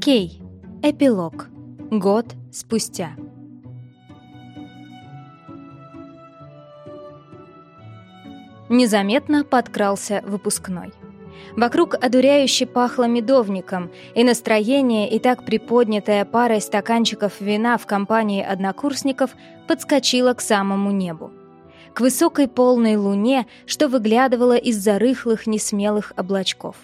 Кей. Эпилог. Год спустя. Незаметно подкрался выпускной. Вокруг одуряюще пахло медовником, и настроение, и так приподнятое парой стаканчиков вина в компании однокурсников, подскочило к самому небу. К высокой полной луне, что выглядывало из-за рыхлых несмелых облачков.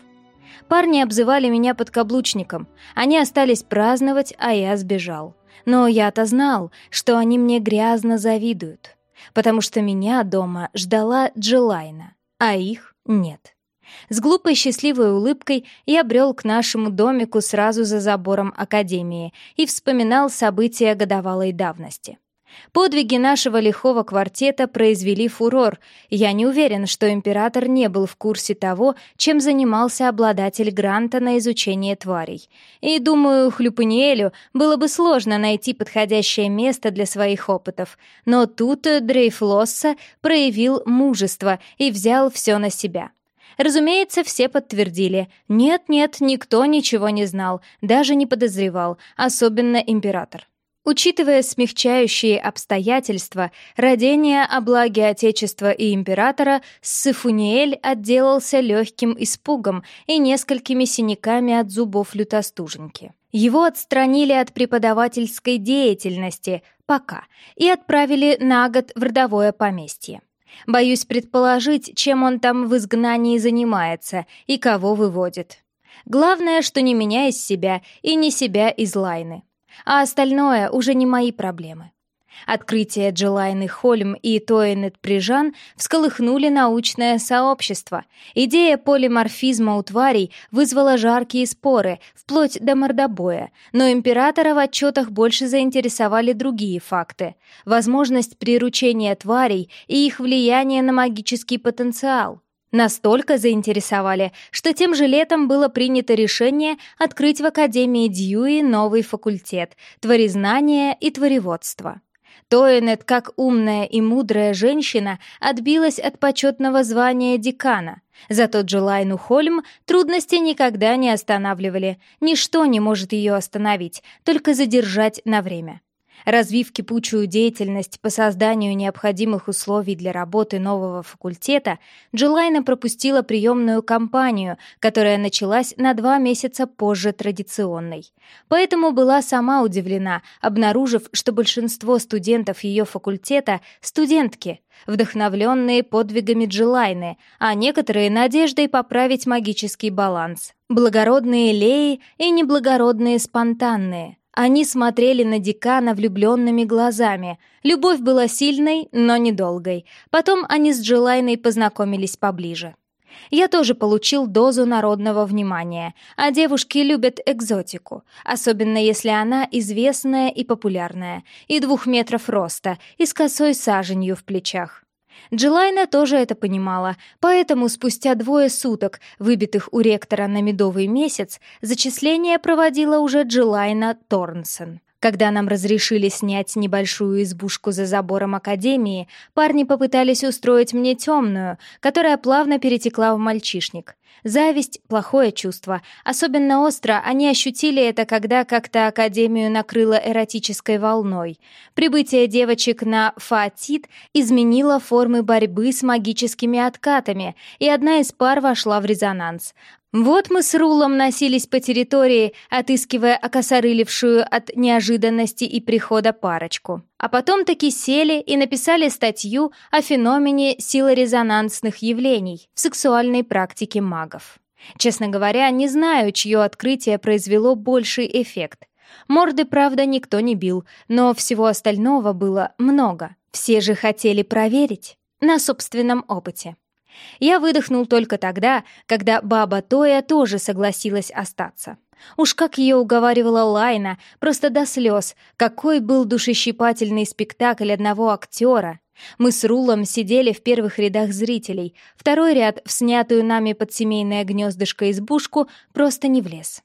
Парни обзывали меня подкаблучником, они остались праздновать, а я сбежал. Но я-то знал, что они мне грязно завидуют, потому что меня дома ждала Джилайна, а их нет. С глупой счастливой улыбкой я брел к нашему домику сразу за забором Академии и вспоминал события годовалой давности. Подвиги нашего лихого квартета произвели фурор. Я не уверен, что император не был в курсе того, чем занимался обладатель гранта на изучение тварей. И, думаю, Хлюпаниэлю было бы сложно найти подходящее место для своих опытов. Но тут Дрейф Лосса проявил мужество и взял все на себя. Разумеется, все подтвердили. Нет-нет, никто ничего не знал, даже не подозревал, особенно император. Учитывая смягчающие обстоятельства, родения о благе Отечества и императора, Сыфуниэль отделался легким испугом и несколькими синяками от зубов лютостуженьки. Его отстранили от преподавательской деятельности, пока, и отправили на год в родовое поместье. Боюсь предположить, чем он там в изгнании занимается и кого выводит. Главное, что не меня из себя и не себя из Лайны. А остальное уже не мои проблемы. Открытие Джилайны Хольм и Тоинет Прижан всколыхнули научное сообщество. Идея полиморфизма у тварей вызвала жаркие споры, вплоть до мордобоя, но императора в отчетах больше заинтересовали другие факты. Возможность приручения тварей и их влияние на магический потенциал. Настолько заинтересовали, что тем же летом было принято решение открыть в Академии Дьюи новый факультет – творезнание и твореводство. Тоинет, как умная и мудрая женщина, отбилась от почетного звания декана. Зато Джилайну Хольм трудности никогда не останавливали. Ничто не может ее остановить, только задержать на время. Развив кипучую деятельность по созданию необходимых условий для работы нового факультета, Джилайна пропустила приемную кампанию, которая началась на два месяца позже традиционной. Поэтому была сама удивлена, обнаружив, что большинство студентов ее факультета — студентки, вдохновленные подвигами Джилайны, а некоторые — надеждой поправить магический баланс. Благородные леи и неблагородные спонтанные — они смотрели на декана влюбленными глазами. Любовь была сильной, но недолгой. Потом они с Джилайной познакомились поближе. Я тоже получил дозу народного внимания, а девушки любят экзотику, особенно если она известная и популярная, и двух метров роста, и с косой саженью в плечах. Джилайна тоже это понимала, поэтому спустя двое суток, выбитых у ректора на медовый месяц, зачисление проводила уже Джилайна Торнсон. Когда нам разрешили снять небольшую избушку за забором академии, парни попытались устроить мне темную, которая плавно перетекла в мальчишник. Зависть — плохое чувство. Особенно остро они ощутили это, когда как-то Академию накрыло эротической волной. Прибытие девочек на Фаатит изменило формы борьбы с магическими откатами, и одна из пар вошла в резонанс. Вот мы с Рулом носились по территории, отыскивая окосорылившую от неожиданности и прихода парочку. А потом таки сели и написали статью о феномене силорезонансных явлений в сексуальной практике магов. Честно говоря, не знаю, чье открытие произвело больший эффект. Морды, правда, никто не бил, но всего остального было много. Все же хотели проверить на собственном опыте. Я выдохнул только тогда, когда баба Тоя тоже согласилась остаться. Уж как ее уговаривала Лайна, просто до слез, какой был душещипательный спектакль одного актера. Мы с Рулом сидели в первых рядах зрителей, второй ряд в снятую нами под семейное гнездышко избушку просто не влез.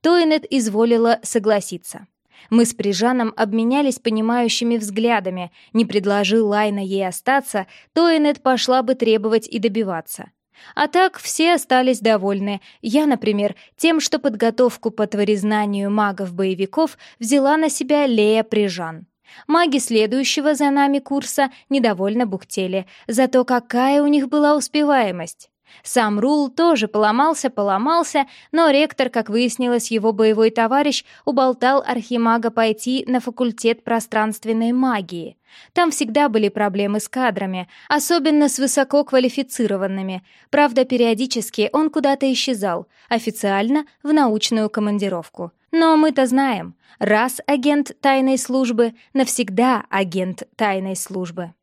Тойнет изволила согласиться. Мы с Прижаном обменялись понимающими взглядами. Не предложил Лайна ей остаться, то Энет пошла бы требовать и добиваться. А так все остались довольны. Я, например, тем, что подготовку по творезнанию магов-боевиков взяла на себя Лея Прижан. Маги следующего за нами курса недовольно бухтели, зато какая у них была успеваемость. Сам Рул тоже поломался-поломался, но ректор, как выяснилось, его боевой товарищ уболтал архимага пойти на факультет пространственной магии. Там всегда были проблемы с кадрами, особенно с высококвалифицированными. Правда, периодически он куда-то исчезал, официально в научную командировку. Но мы-то знаем, раз агент тайной службы, навсегда агент тайной службы.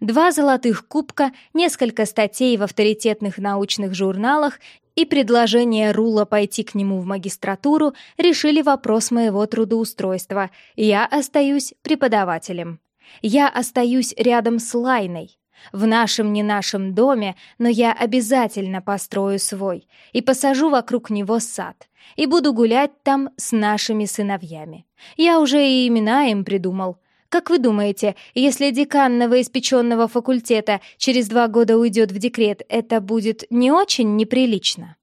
Два золотых кубка, несколько статей в авторитетных научных журналах и предложение Рула пойти к нему в магистратуру решили вопрос моего трудоустройства. Я остаюсь преподавателем. Я остаюсь рядом с Лайной. В нашем не нашем доме, но я обязательно построю свой и посажу вокруг него сад. И буду гулять там с нашими сыновьями. Я уже и имена им придумал. Как вы думаете, если декан новоиспеченного факультета через два года уйдет в декрет, это будет не очень неприлично?